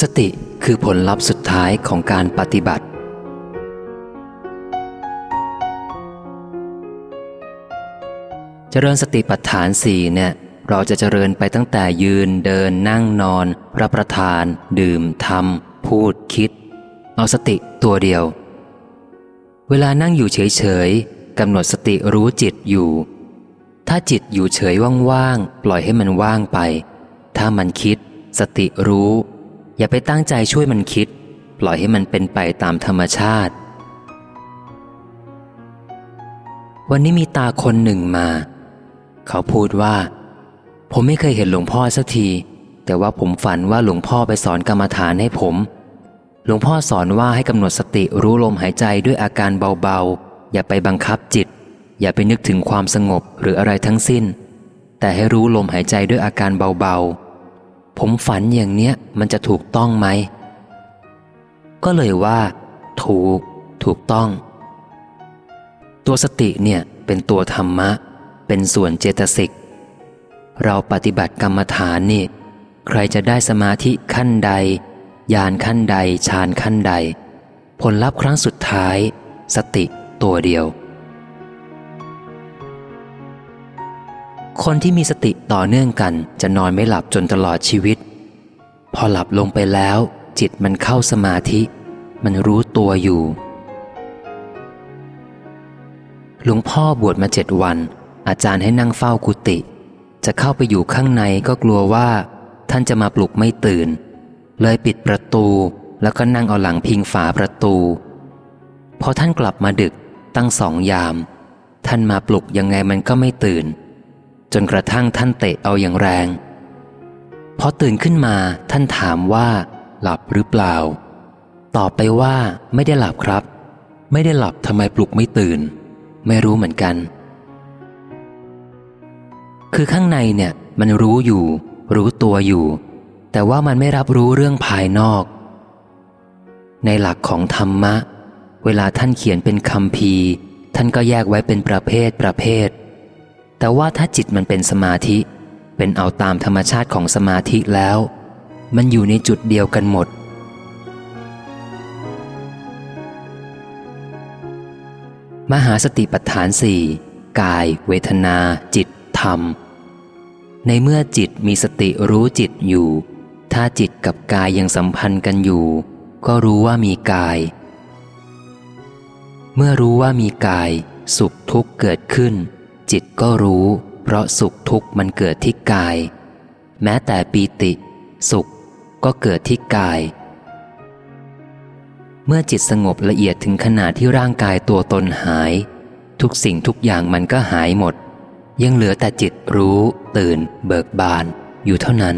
สติคือผลลัพธ์สุดท้ายของการปฏิบัติ เจริญสติปัฏฐานสี่เนี่ย เราจะเจริญไปตั้งแต่ยืนเดินนั่งนอน รับประทาน ดื่มทำพูดคิด เอาสติตัวเดียว เวลานั่งอยู่เฉยๆกำหนดสติรู้จิตอยู่ ถ้าจิตอยู่เฉยว่างๆ ปล่อยให้มันว่างไป ถ้ามันคิด สติรู้ อย่าไปตั้งใจช่วยมันคิด ปล่อยให้มันเป็นไปตามธรรมชาติ วันนี้มีตาคนหนึ่งมา เขาพูดว่า ผมไม่เคยเห็นหลวงพ่อสักที แต่ว่าผมฝันว่าหลวงพ่อไปสอนกรรมฐานให้ผม หลวงพ่อสอนว่าให้กำหนดสติรู้ลมหายใจด้วยอาการเบาๆ อย่าไปบังคับจิต อย่าไปนึกถึงความสงบหรืออะไรทั้งสิ้น แต่ให้รู้ลมหายใจด้วยอาการเบาๆ ผมฝันอย่างเนี้ยมันจะถูกต้องไหม ก็เลยว่า ถูก ถูกต้อง ตัวสติเนี่ยเป็นตัวธรรมะ เป็นส่วนเจตสิก เราปฏิบัติกรรมฐานนี่ ใครจะได้สมาธิขั้นใดญาณขั้นใดฌานขั้นใด ผลลัพธ์ครั้งสุดท้าย สติตัวเดียว คนที่มีสติต่อเนื่องกันจะนอนไม่หลับจนตลอดชีวิต พอหลับลงไปแล้ว จิตมันเข้าสมาธิ มันรู้ตัวอยู่ หลวงพ่อบวชมาเจ็ดวัน อาจารย์ให้นั่งเฝ้ากุฏิจะเข้าไปอยู่ข้างในก็กลัวว่า ท่านจะมาปลุกไม่ตื่น เลยปิดประตูแล้วก็นั่งเอาหลังพิงฝาประตู พอท่านกลับมาดึกตั้งสองยาม ท่านมาปลุกยังไงมันก็ไม่ตื่น นกระทั่งท่านเตะเอาอย่างแรงพอตื่นขึ้นมาท่านถามว่า หลับหรือเปล่า ตอบไปว่า ไม่ได้หลับครับ ไม่ได้หลับทำไมปลุกไม่ตื่น ไม่รู้เหมือนกัน คือข้างในเนี่ย มันรู้อยู่ รู้ตัวอยู่ แต่ว่ามันไม่รับรู้เรื่องภายนอก ในหลักของธรรมะ เวลาท่านเขียนเป็นคำพีท่านก็แยกไว้เป็นประเภทประเภท แต่ว่าถ้าจิตมันเป็นสมาธิ เป็นเอาตามธรรมชาติของสมาธิแล้ว มันอยู่ในจุดเดียวกันหมด มหาสติปัฏฐานสี่กาย เวทนา จิต ธรรม ในเมื่อจิตมีสติรู้จิตอยู่ ถ้าจิตกับกายยังสัมพันธ์กันอยู่ ก็รู้ว่ามีกาย เมื่อรู้ว่ามีกาย สุขทุกข์เกิดขึ้น จิตก็รู้ เพราะสุขทุกข์มันเกิดที่กาย แม้แต่ปีติ สุขก็เกิดที่กาย เมื่อจิตสงบละเอียดถึงขนาดที่ร่างกายตัวตนหาย ทุกสิ่งทุกอย่างมันก็หายหมด ยังเหลือแต่จิตรู้ ตื่น เบิกบาน อยู่เท่านั้น